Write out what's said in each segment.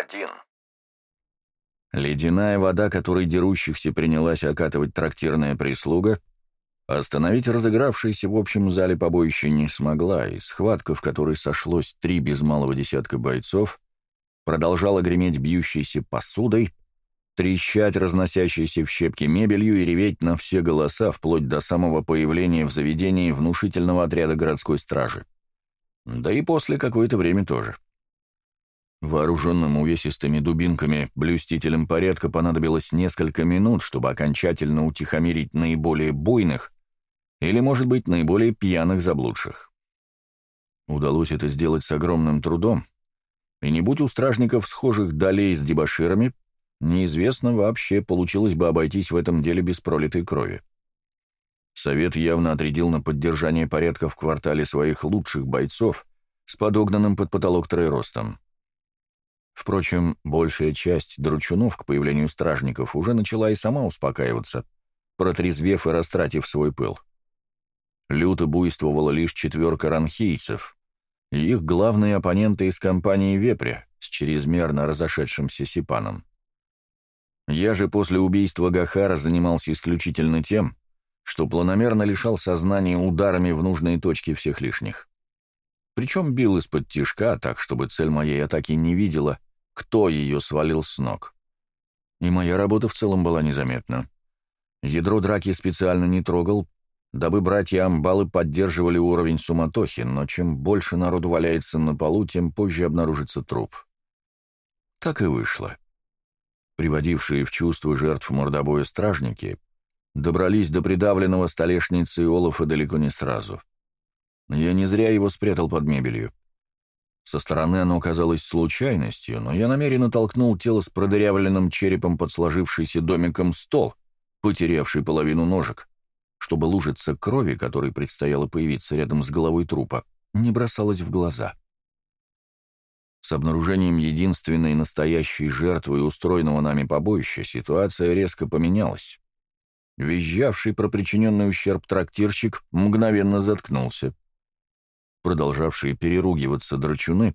один. Ледяная вода, которой дерущихся принялась окатывать трактирная прислуга, остановить разыгравшееся в общем зале побоище не смогла, и схватка, в которой сошлось три без малого десятка бойцов, продолжала греметь бьющейся посудой, трещать разносящейся в щепки мебелью и реветь на все голоса, вплоть до самого появления в заведении внушительного отряда городской стражи. Да и после какое-то время тоже. Вооруженным увесистыми дубинками блюстителям порядка понадобилось несколько минут, чтобы окончательно утихомирить наиболее буйных или, может быть, наиболее пьяных заблудших. Удалось это сделать с огромным трудом, и не будь у стражников схожих долей с дебоширами, неизвестно вообще, получилось бы обойтись в этом деле без пролитой крови. Совет явно отрядил на поддержание порядка в квартале своих лучших бойцов с подогнанным под потолок троеростом. Впрочем, большая часть дручунов к появлению стражников уже начала и сама успокаиваться, протрезвев и растратив свой пыл. Люто буйствовала лишь четверка ранхийцев, и их главные оппоненты из компании Вепря с чрезмерно разошедшимся Сипаном. Я же после убийства Гахара занимался исключительно тем, что планомерно лишал сознания ударами в нужные точки всех лишних. Причем бил из-под тишка, так, чтобы цель моей атаки не видела, кто ее свалил с ног. И моя работа в целом была незаметна. Ядро драки специально не трогал, дабы братья Амбалы поддерживали уровень суматохи, но чем больше народу валяется на полу, тем позже обнаружится труп. Так и вышло. Приводившие в чувство жертв мордобоя стражники добрались до придавленного столешницы Олафа далеко не сразу. Я не зря его спрятал под мебелью. Со стороны оно казалось случайностью, но я намеренно толкнул тело с продырявленным черепом под сложившийся домиком стол, потерявший половину ножек, чтобы лужица крови, которой предстояло появиться рядом с головой трупа, не бросалась в глаза. С обнаружением единственной настоящей жертвы устроенного нами побоища ситуация резко поменялась. Визжавший про причиненный ущерб трактирщик мгновенно заткнулся. Продолжавшие переругиваться драчуны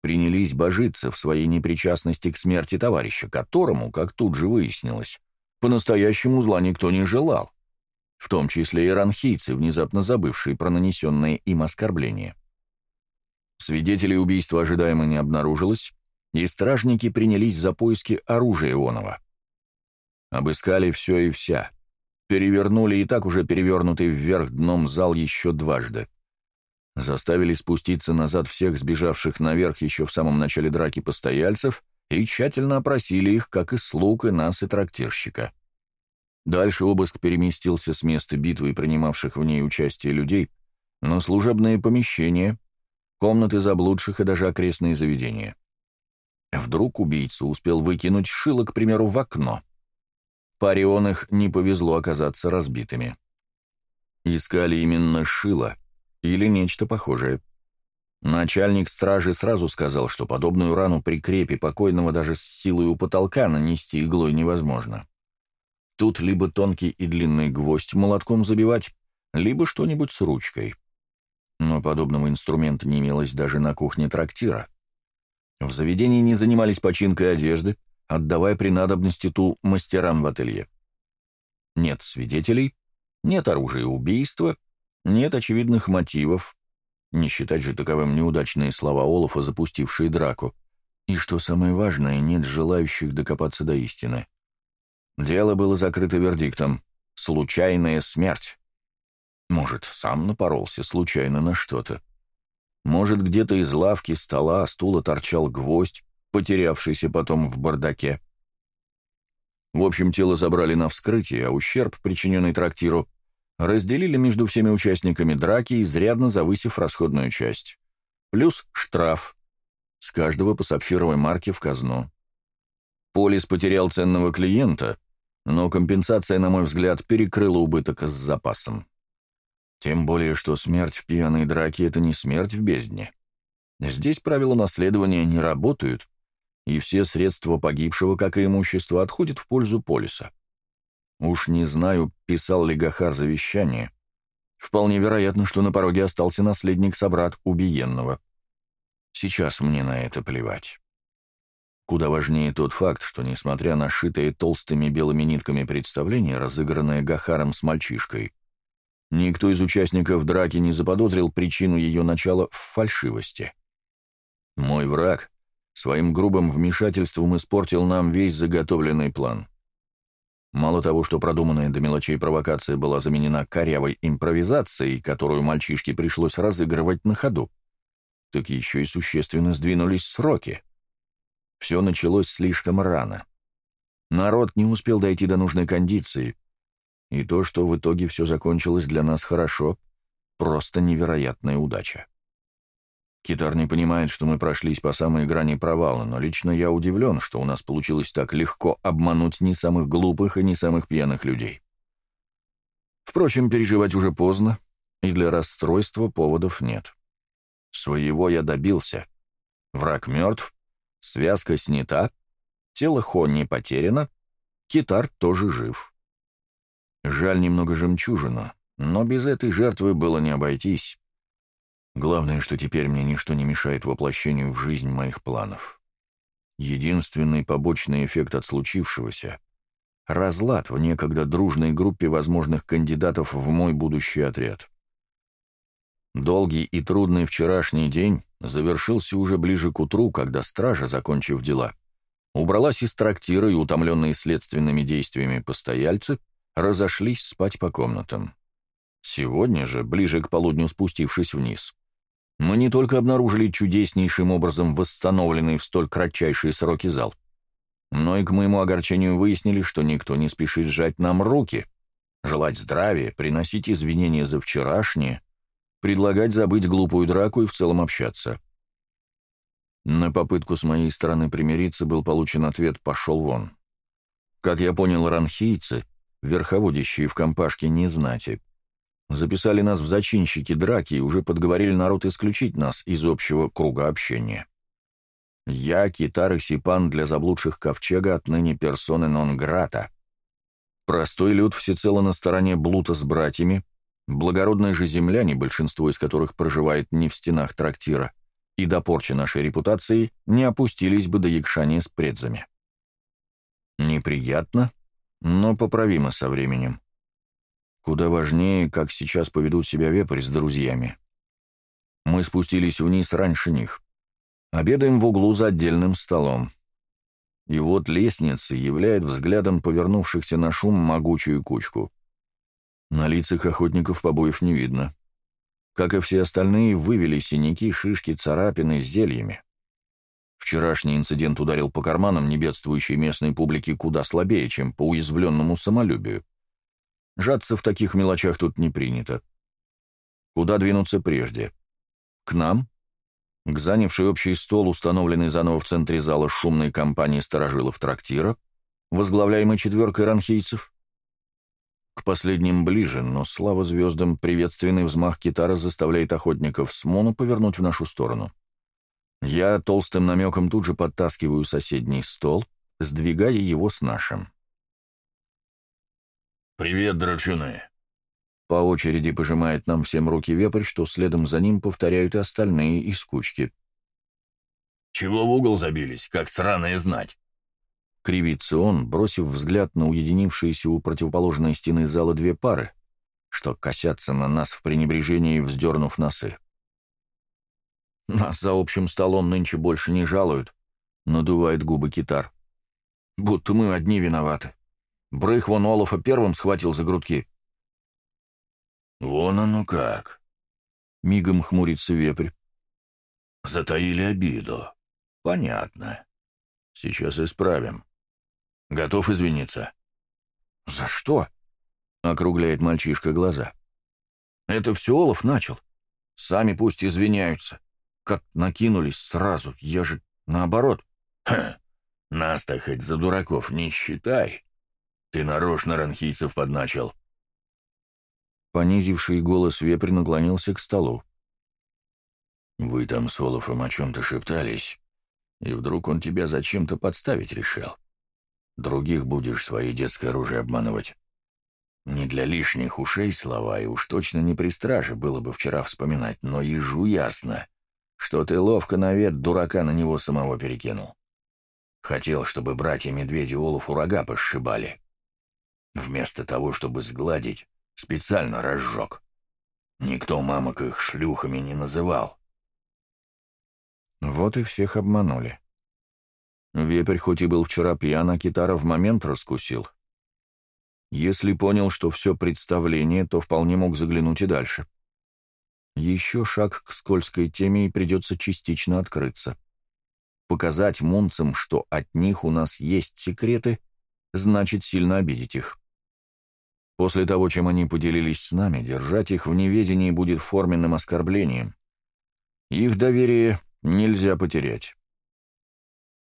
принялись божиться в своей непричастности к смерти товарища, которому, как тут же выяснилось, по-настоящему зла никто не желал, в том числе и ранхийцы, внезапно забывшие про нанесенное им оскорбление. Свидетелей убийства ожидаемо не обнаружилось, и стражники принялись за поиски оружия Ионова. Обыскали все и вся — перевернули и так уже перевернутый вверх дном зал еще дважды. Заставили спуститься назад всех сбежавших наверх еще в самом начале драки постояльцев и тщательно опросили их, как и слуг, и нас, и трактирщика. Дальше обыск переместился с места битвы и принимавших в ней участие людей на служебные помещения, комнаты заблудших и даже окрестные заведения. Вдруг убийца успел выкинуть шило, к примеру, в окно — Паре их не повезло оказаться разбитыми. Искали именно шило или нечто похожее. Начальник стражи сразу сказал, что подобную рану при крепе покойного даже с силой у потолка нанести иглой невозможно. Тут либо тонкий и длинный гвоздь молотком забивать, либо что-нибудь с ручкой. Но подобного инструмента не имелось даже на кухне трактира. В заведении не занимались починкой одежды, отдавая при надобности ту мастерам в ателье. Нет свидетелей, нет оружия убийства, нет очевидных мотивов, не считать же таковым неудачные слова Олафа, запустившие драку, и, что самое важное, нет желающих докопаться до истины. Дело было закрыто вердиктом «случайная смерть». Может, сам напоролся случайно на что-то. Может, где-то из лавки, стола, стула торчал гвоздь, потерявшийся потом в бардаке. В общем, тело забрали на вскрытие, а ущерб, причиненный трактиру, разделили между всеми участниками драки, изрядно завысив расходную часть. Плюс штраф. С каждого по сапфировой марке в казну. Полис потерял ценного клиента, но компенсация, на мой взгляд, перекрыла убыток с запасом. Тем более, что смерть в пьяной драке — это не смерть в бездне. Здесь правила наследования не работают, и все средства погибшего, как и имущество, отходят в пользу полиса. Уж не знаю, писал ли Гахар завещание. Вполне вероятно, что на пороге остался наследник-собрат убиенного. Сейчас мне на это плевать. Куда важнее тот факт, что, несмотря на шитое толстыми белыми нитками представление, разыгранное Гахаром с мальчишкой, никто из участников драки не заподозрил причину ее начала в фальшивости. Мой враг своим грубым вмешательством испортил нам весь заготовленный план. Мало того, что продуманная до мелочей провокация была заменена корявой импровизацией, которую мальчишке пришлось разыгрывать на ходу, так еще и существенно сдвинулись сроки. Все началось слишком рано. Народ не успел дойти до нужной кондиции, и то, что в итоге все закончилось для нас хорошо, просто невероятная удача. Китар не понимает, что мы прошлись по самой грани провала, но лично я удивлен, что у нас получилось так легко обмануть не самых глупых и не самых пьяных людей. Впрочем, переживать уже поздно, и для расстройства поводов нет. Своего я добился. Враг мертв, связка снята, тело Хо не потеряно, китар тоже жив. Жаль немного жемчужина, но без этой жертвы было не обойтись. Главное, что теперь мне ничто не мешает воплощению в жизнь моих планов. Единственный побочный эффект от случившегося — разлад в некогда дружной группе возможных кандидатов в мой будущий отряд. Долгий и трудный вчерашний день завершился уже ближе к утру, когда стража, закончив дела, убралась из трактира и, утомленные следственными действиями постояльцы, разошлись спать по комнатам. Сегодня же, ближе к полудню спустившись вниз, мы не только обнаружили чудеснейшим образом восстановленный в столь кратчайшие сроки зал, но и к моему огорчению выяснили, что никто не спешит сжать нам руки, желать здравия, приносить извинения за вчерашнее, предлагать забыть глупую драку и в целом общаться. На попытку с моей стороны примириться был получен ответ «пошел вон». Как я понял, ранхийцы, верховодящие в компашке не знати, записали нас в зачинщики драки и уже подговорили народ исключить нас из общего круга общения. Я, Китар и Сипан для заблудших ковчега отныне персоны нон-грата. Простой люд всецело на стороне Блута с братьями, благородные же земляне, большинство из которых проживает не в стенах трактира, и до порчи нашей репутации не опустились бы до якшания с предзами. Неприятно, но поправимо со временем. Куда важнее, как сейчас поведут себя вепрь с друзьями. Мы спустились вниз раньше них. Обедаем в углу за отдельным столом. И вот лестница являет взглядом повернувшихся на шум могучую кучку. На лицах охотников побоев не видно. Как и все остальные, вывели синяки, шишки, царапины с зельями. Вчерашний инцидент ударил по карманам небедствующей местной публики куда слабее, чем по уязвленному самолюбию. Жаться в таких мелочах тут не принято. Куда двинуться прежде? К нам? К занявшей общий стол, установленный заново в центре зала шумной компании сторожилов трактира, возглавляемой четверкой ранхийцев? К последним ближе, но слава звездам, приветственный взмах китара заставляет охотников с Мону повернуть в нашу сторону. Я толстым намеком тут же подтаскиваю соседний стол, сдвигая его с нашим. «Привет, драчуны!» По очереди пожимает нам всем руки вепрь, что следом за ним повторяют и остальные из кучки. «Чего в угол забились, как сраная знать?» Кривится он, бросив взгляд на уединившиеся у противоположной стены зала две пары, что косятся на нас в пренебрежении, вздернув носы. Нас за общим столом нынче больше не жалуют, надувает губы китар. Будто мы одни виноваты. Брейх вон Олафа первым схватил за грудки. «Вон оно как!» — мигом хмурится вепрь. «Затаили обиду. Понятно. Сейчас исправим. Готов извиниться?» «За что?» — округляет мальчишка глаза. «Это все Олаф начал. Сами пусть извиняются. Как накинулись сразу, я же наоборот». «Ха! Нас-то хоть за дураков не считай!» Ты нарочно ранхийцев подначил. Понизивший голос вепрь наклонился к столу. Вы там с Олафом о чем-то шептались, и вдруг он тебя зачем-то подставить решил. Других будешь свои детское оружие обманывать. Не для лишних ушей слова, и уж точно не при страже было бы вчера вспоминать, но ежу ясно, что ты ловко навет дурака на него самого перекинул. Хотел, чтобы братья-медведи Олафу рога пошибали. Вместо того, чтобы сгладить, специально разжег. Никто мамок их шлюхами не называл. Вот и всех обманули. Вепрь хоть и был вчера пьян, а китара в момент раскусил. Если понял, что все представление, то вполне мог заглянуть и дальше. Еще шаг к скользкой теме и придется частично открыться. Показать мунцам, что от них у нас есть секреты, значит сильно обидеть их. После того, чем они поделились с нами, держать их в неведении будет форменным оскорблением. Их доверие нельзя потерять.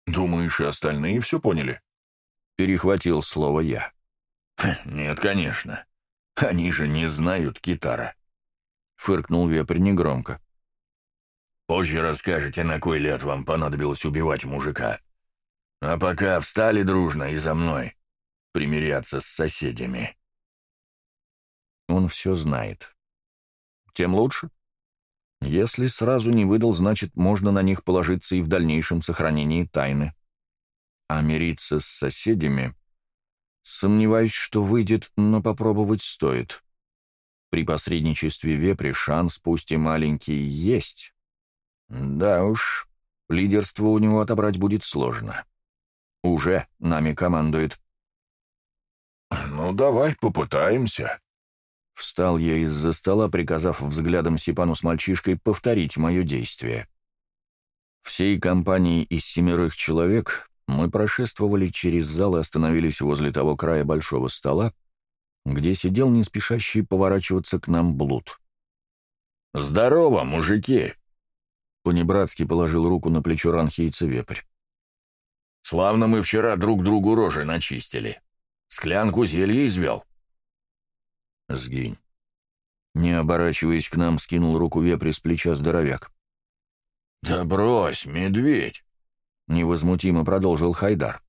«Думаешь, и остальные все поняли?» Перехватил слово я. «Нет, конечно. Они же не знают китара», — фыркнул вепрь негромко. «Позже расскажете, на кой ляд вам понадобилось убивать мужика. А пока встали дружно и за мной примиряться с соседями». Он все знает. Тем лучше. Если сразу не выдал, значит, можно на них положиться и в дальнейшем сохранении тайны. А мириться с соседями... Сомневаюсь, что выйдет, но попробовать стоит. При посредничестве вепри шанс, пусть и маленький, есть. Да уж, лидерство у него отобрать будет сложно. Уже нами командует. «Ну, давай попытаемся», Встал я из-за стола, приказав взглядом Сипану с мальчишкой повторить мое действие. Всей компанией из семерых человек мы прошествовали через зал и остановились возле того края большого стола, где сидел не спешащий поворачиваться к нам блуд. «Здорово, мужики!» Понебратски положил руку на плечо ранхийца вепрь. «Славно мы вчера друг другу рожи начистили. Склянку зелья извел». «Сгинь». Не оборачиваясь к нам, скинул руку вепри с плеча здоровяк. «Да брось, медведь!» — невозмутимо продолжил Хайдар.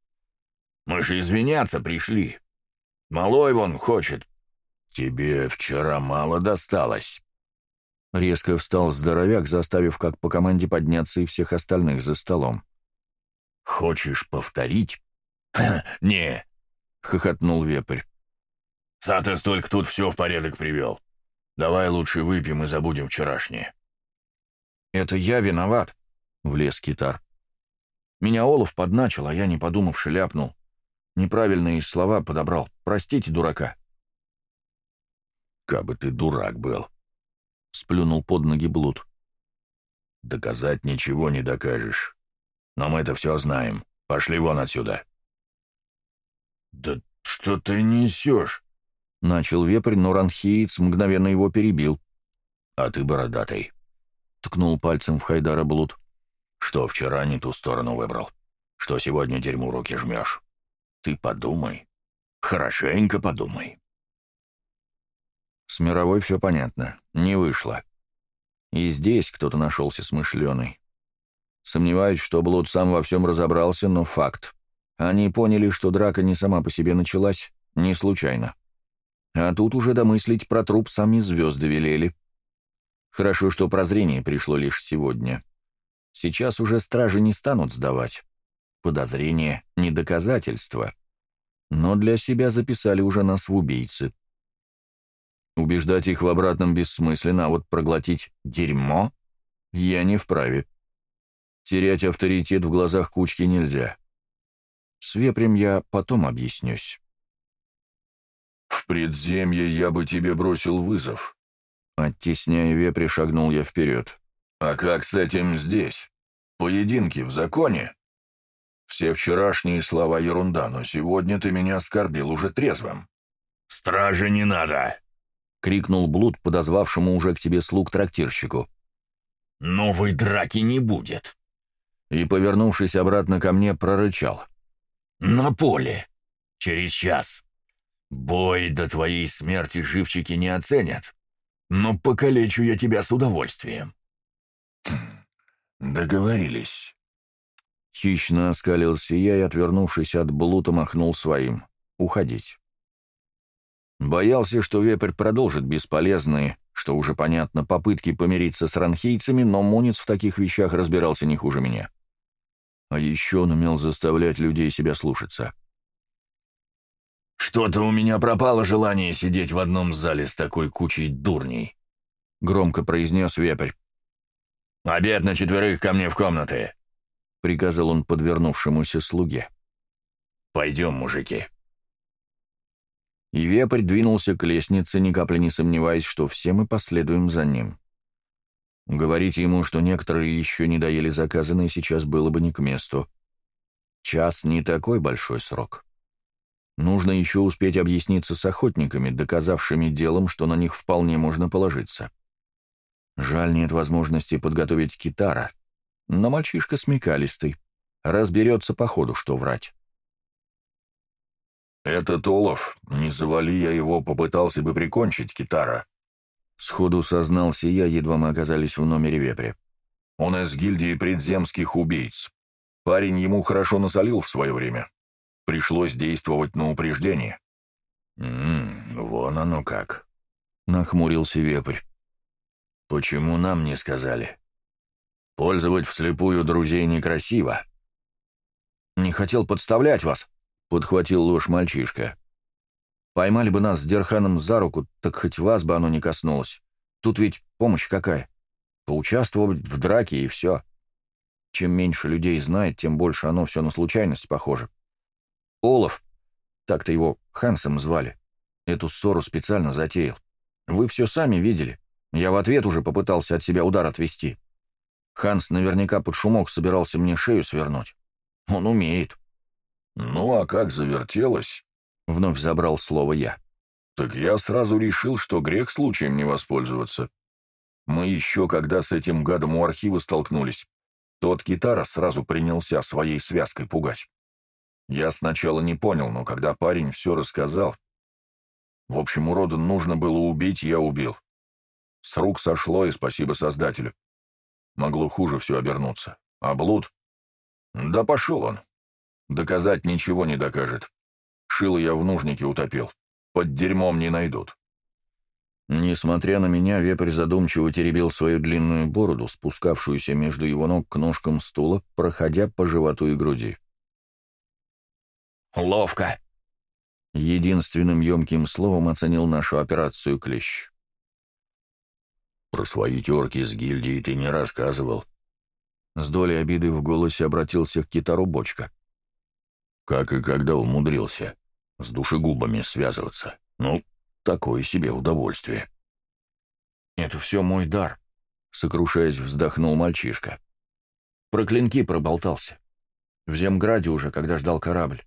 «Мы же извиняться пришли. Малой вон хочет. Тебе вчера мало досталось». Резко встал здоровяк, заставив как по команде подняться и всех остальных за столом. «Хочешь повторить?» «Не», — хохотнул вепрь. Сатес только тут все в порядок привел. Давай лучше выпьем и забудем вчерашнее». «Это я виноват», — влез китар. «Меня Олов подначил, а я, не подумавши, ляпнул. Неправильные слова подобрал. Простите, дурака». «Кабы ты дурак был», — сплюнул под ноги Блуд. «Доказать ничего не докажешь. Но мы это все знаем. Пошли вон отсюда». «Да что ты несешь?» Начал вепрь, но ранхиец мгновенно его перебил. «А ты бородатый», — ткнул пальцем в Хайдара Блуд. «Что вчера не ту сторону выбрал? Что сегодня дерьму руки жмешь? Ты подумай. Хорошенько подумай». С мировой все понятно. Не вышло. И здесь кто-то нашелся смышленый. Сомневаюсь, что Блуд сам во всем разобрался, но факт. Они поняли, что драка не сама по себе началась, не случайно. А тут уже домыслить про труп сами звезды велели. Хорошо, что прозрение пришло лишь сегодня. Сейчас уже стражи не станут сдавать. Подозрение — не доказательство. Но для себя записали уже нас в убийцы. Убеждать их в обратном бессмысленно, а вот проглотить дерьмо я не вправе. Терять авторитет в глазах кучки нельзя. С вепрем я потом объяснюсь. В предземье я бы тебе бросил вызов. Оттесняя вепри, шагнул я вперед. А как с этим здесь? Поединки в законе? Все вчерашние слова ерунда, но сегодня ты меня оскорбил уже трезвым. «Стражи не надо!» — крикнул Блуд, подозвавшему уже к себе слуг трактирщику. «Новой драки не будет!» И, повернувшись обратно ко мне, прорычал. «На поле! Через час!» Бой до твоей смерти живчики не оценят, но покалечу я тебя с удовольствием. Договорились. Хищно оскалился я и, отвернувшись от блута, махнул своим. Уходить. Боялся, что вепрь продолжит бесполезные, что уже понятно, попытки помириться с ранхейцами, но Мунец в таких вещах разбирался не хуже меня. А еще он умел заставлять людей себя слушаться. «Что-то у меня пропало желание сидеть в одном зале с такой кучей дурней», — громко произнес вепрь. «Обед на четверых ко мне в комнаты», — приказал он подвернувшемуся слуге. «Пойдем, мужики». И вепрь двинулся к лестнице, ни капли не сомневаясь, что все мы последуем за ним. Говорить ему, что некоторые еще не доели заказанные, сейчас было бы не к месту. Час — не такой большой срок. Нужно еще успеть объясниться с охотниками, доказавшими делом, что на них вполне можно положиться. Жаль, нет возможности подготовить китара, но мальчишка смекалистый, разберется по ходу, что врать. «Этот Олаф, не завали я его, попытался бы прикончить китара», Сходу сознался я, едва мы оказались в номере вепря. Он из гильдии предземских убийц. Парень ему хорошо насолил в свое время. Пришлось действовать на упреждение. «М -м, вон оно как», — нахмурился вепрь. «Почему нам не сказали? Пользовать вслепую друзей некрасиво». «Не хотел подставлять вас», — подхватил ложь мальчишка. Поймали бы нас с Дерханом за руку, так хоть вас бы оно не коснулось. Тут ведь помощь какая? Поучаствовать в драке и все. Чем меньше людей знает, тем больше оно все на случайность похоже. Олаф, так-то его Хансом звали, эту ссору специально затеял. Вы все сами видели. Я в ответ уже попытался от себя удар отвести. Ханс наверняка под шумок собирался мне шею свернуть. Он умеет. Ну, а как завертелось? — вновь забрал слово я. «Так я сразу решил, что грех случаем не воспользоваться. Мы еще, когда с этим гадом у архива столкнулись, тот китара сразу принялся своей связкой пугать. Я сначала не понял, но когда парень все рассказал... В общем, урода нужно было убить, я убил. С рук сошло, и спасибо Создателю. Могло хуже все обернуться. А блуд? Да пошел он. Доказать ничего не докажет. Шило я в нужнике утопил. Под дерьмом не найдут. Несмотря на меня, вепрь задумчиво теребил свою длинную бороду, спускавшуюся между его ног к ножкам стула, проходя по животу и груди. «Ловко!» Единственным емким словом оценил нашу операцию Клещ. «Про свои терки с гильдией ты не рассказывал». С долей обиды в голосе обратился к китару Бочка. «Как и когда умудрился?» с душегубами связываться. Ну, такое себе удовольствие. «Это все мой дар», — сокрушаясь, вздохнул мальчишка. Про клинки проболтался. В Земграде уже, когда ждал корабль.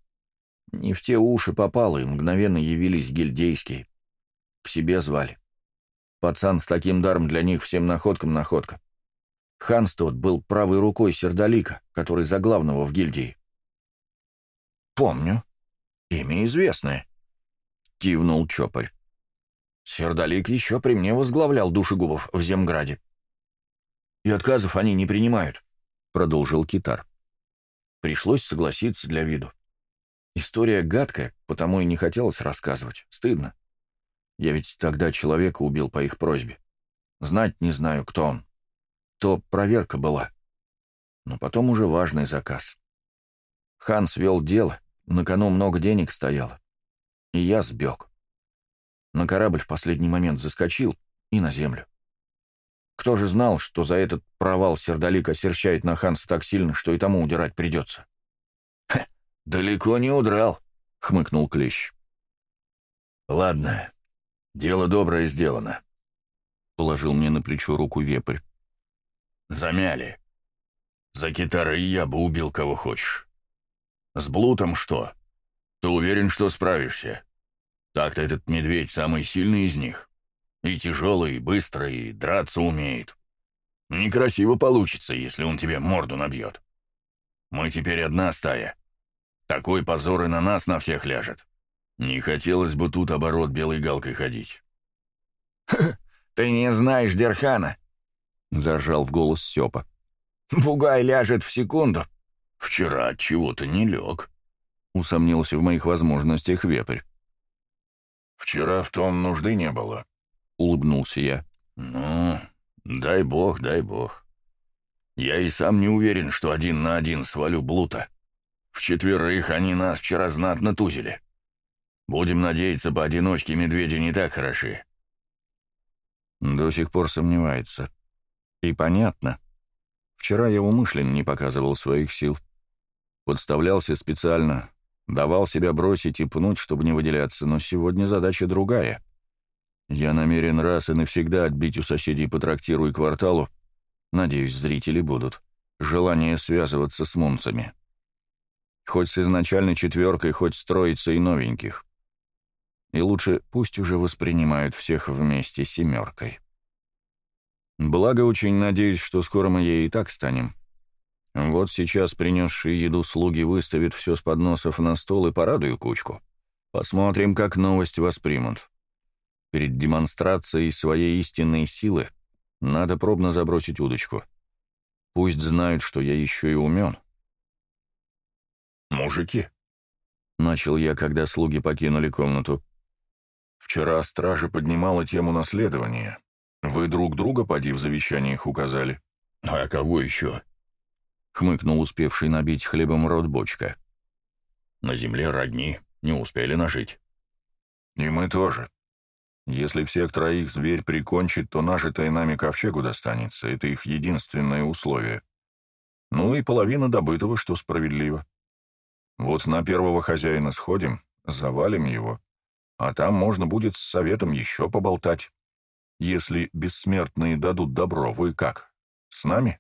Не в те уши попало, и мгновенно явились гильдейские. К себе звали. Пацан с таким даром для них всем находкам находка. Ханс тот был правой рукой Сердолика, который за главного в гильдии. «Помню», «Имя известное», — кивнул Чопарь. «Сердолик еще при мне возглавлял душегубов в Земграде». «И отказов они не принимают», — продолжил Китар. Пришлось согласиться для виду. История гадкая, потому и не хотелось рассказывать. Стыдно. Я ведь тогда человека убил по их просьбе. Знать не знаю, кто он. То проверка была. Но потом уже важный заказ. Ханс вел дело, на кону много денег стояло. И я сбег. На корабль в последний момент заскочил и на землю. Кто же знал, что за этот провал сердолик осерчает на Ханса так сильно, что и тому удирать придется? — Далеко не удрал, — хмыкнул Клещ. — Ладно, дело доброе сделано, — положил мне на плечо руку вепрь. — Замяли. За китара и я бы убил кого хочешь. С Блутом что? Ты уверен, что справишься? Так-то этот медведь самый сильный из них. И тяжелый, и быстрый, и драться умеет. Некрасиво получится, если он тебе морду набьет. Мы теперь одна стая. Такой позор и на нас на всех ляжет. Не хотелось бы тут оборот белой галкой ходить. «Ты не знаешь Дерхана», — зажал в голос Сёпа. «Бугай ляжет в секунду, «Вчера чего-то не лег», — усомнился в моих возможностях вепрь. «Вчера в том нужды не было», — улыбнулся я. «Ну, дай бог, дай бог». Я и сам не уверен, что один на один свалю Блута. В четверых они нас вчера знатно тузили. Будем надеяться, поодиночке медведи не так хороши. До сих пор сомневается. И понятно. Вчера я умышленно не показывал своих сил. Подставлялся специально, давал себя бросить и пнуть, чтобы не выделяться, но сегодня задача другая. Я намерен раз и навсегда отбить у соседей по трактиру и кварталу, надеюсь, зрители будут, желание связываться с мунцами. Хоть с изначальной четверкой, хоть строиться и новеньких. И лучше пусть уже воспринимают всех вместе семеркой. Благо, очень надеюсь, что скоро мы ей и так станем. Вот сейчас принесшие еду слуги выставят все с подносов на стол и порадую кучку. Посмотрим, как новость воспримут. Перед демонстрацией своей истинной силы надо пробно забросить удочку. Пусть знают, что я еще и умен. «Мужики», — начал я, когда слуги покинули комнату, — «вчера стража поднимала тему наследования. Вы друг друга, поди, в завещаниях указали». «А кого еще?» — хмыкнул успевший набить хлебом рот бочка. «На земле родни, не успели нажить». «И мы тоже. Если всех троих зверь прикончит, то нажитое нами ковчегу достанется, это их единственное условие. Ну и половина добытого, что справедливо. Вот на первого хозяина сходим, завалим его, а там можно будет с советом еще поболтать. Если бессмертные дадут добро, вы как? С нами?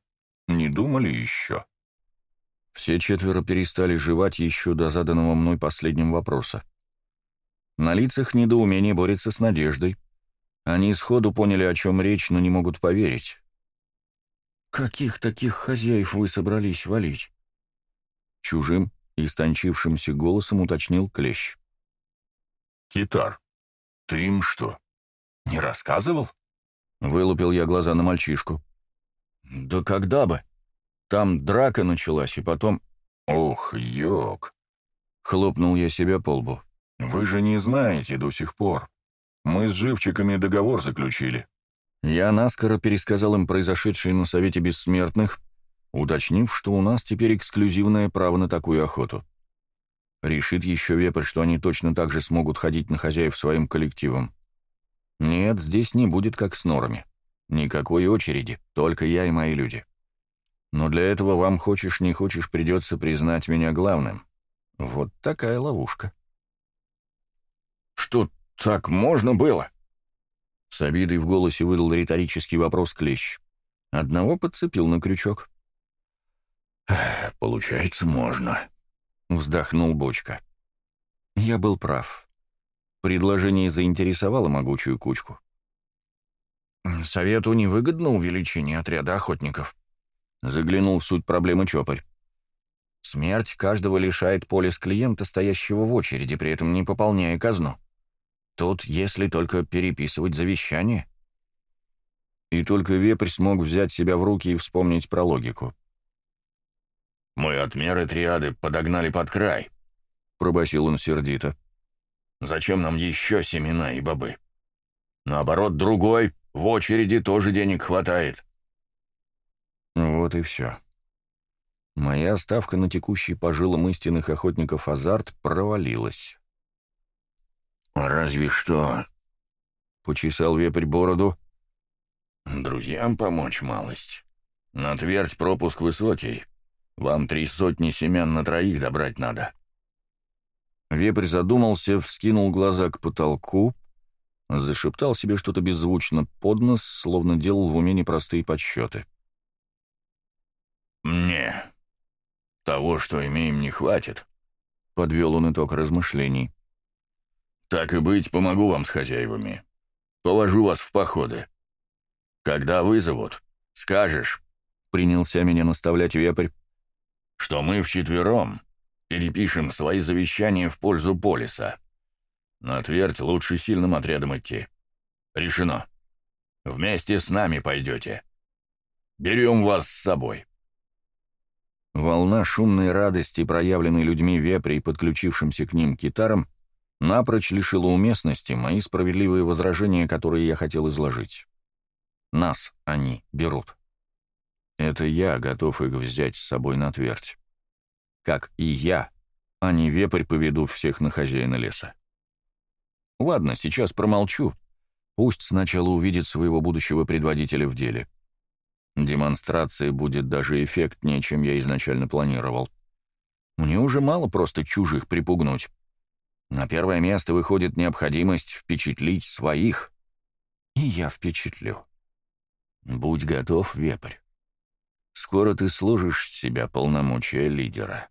Не думали еще?» Все четверо перестали жевать еще до заданного мной последним вопроса. На лицах недоумение борется с надеждой. Они сходу поняли, о чем речь, но не могут поверить. «Каких таких хозяев вы собрались валить?» Чужим, истончившимся голосом уточнил Клещ. «Китар, ты им что, не рассказывал?» Вылупил я глаза на мальчишку. «Да когда бы? Там драка началась, и потом...» «Ох, ёк!» Хлопнул я себя по лбу. «Вы же не знаете до сих пор. Мы с живчиками договор заключили». Я наскоро пересказал им произошедшее на Совете Бессмертных, уточнив, что у нас теперь эксклюзивное право на такую охоту. Решит еще вепрь, что они точно так же смогут ходить на хозяев своим коллективом. Нет, здесь не будет как с норами. Никакой очереди, только я и мои люди. Но для этого вам, хочешь не хочешь, придется признать меня главным. Вот такая ловушка. «Что, так можно было?» С обидой в голосе выдал риторический вопрос Клещ. Одного подцепил на крючок. «Получается, можно», — вздохнул Бочка. Я был прав. Предложение заинтересовало могучую кучку. «Совету невыгодно увеличение отряда охотников», — заглянул в суть проблемы Чопарь. «Смерть каждого лишает полис клиента, стоящего в очереди, при этом не пополняя казну. Тут, если только переписывать завещание». И только вепрь смог взять себя в руки и вспомнить про логику. «Мы отмеры триады подогнали под край», — пробасил он сердито. «Зачем нам еще семена и бобы? Наоборот, другой, в очереди тоже денег хватает». Вот и все. Моя ставка на текущий по жилам истинных охотников азарт провалилась. «Разве что...» — почесал вепрь бороду. «Друзьям помочь малость. На твердь пропуск высокий. Вам три сотни семян на троих добрать надо». Вепрь задумался, вскинул глаза к потолку, зашептал себе что-то беззвучно под нос, словно делал в уме непростые подсчеты. «Не, того, что имеем, не хватит», — подвел он итог размышлений. «Так и быть, помогу вам с хозяевами. Положу вас в походы. Когда вызовут, скажешь», — принялся меня наставлять вепрь, что мы вчетвером перепишем свои завещания в пользу полиса. На твердь лучше сильным отрядом идти. Решено. Вместе с нами пойдете. Берем вас с собой. Волна шумной радости, проявленной людьми вепри и подключившимся к ним китарам, напрочь лишила уместности мои справедливые возражения, которые я хотел изложить. Нас они берут. Это я готов их взять с собой на твердь. Как и я, а не вепрь поведу всех на хозяина леса. Ладно, сейчас промолчу. Пусть сначала увидит своего будущего предводителя в деле. Демонстрация будет даже эффектнее, чем я изначально планировал. Мне уже мало просто чужих припугнуть. На первое место выходит необходимость впечатлить своих. И я впечатлю. Будь готов, вепрь. Скоро ты служишь себя полномочия лидера.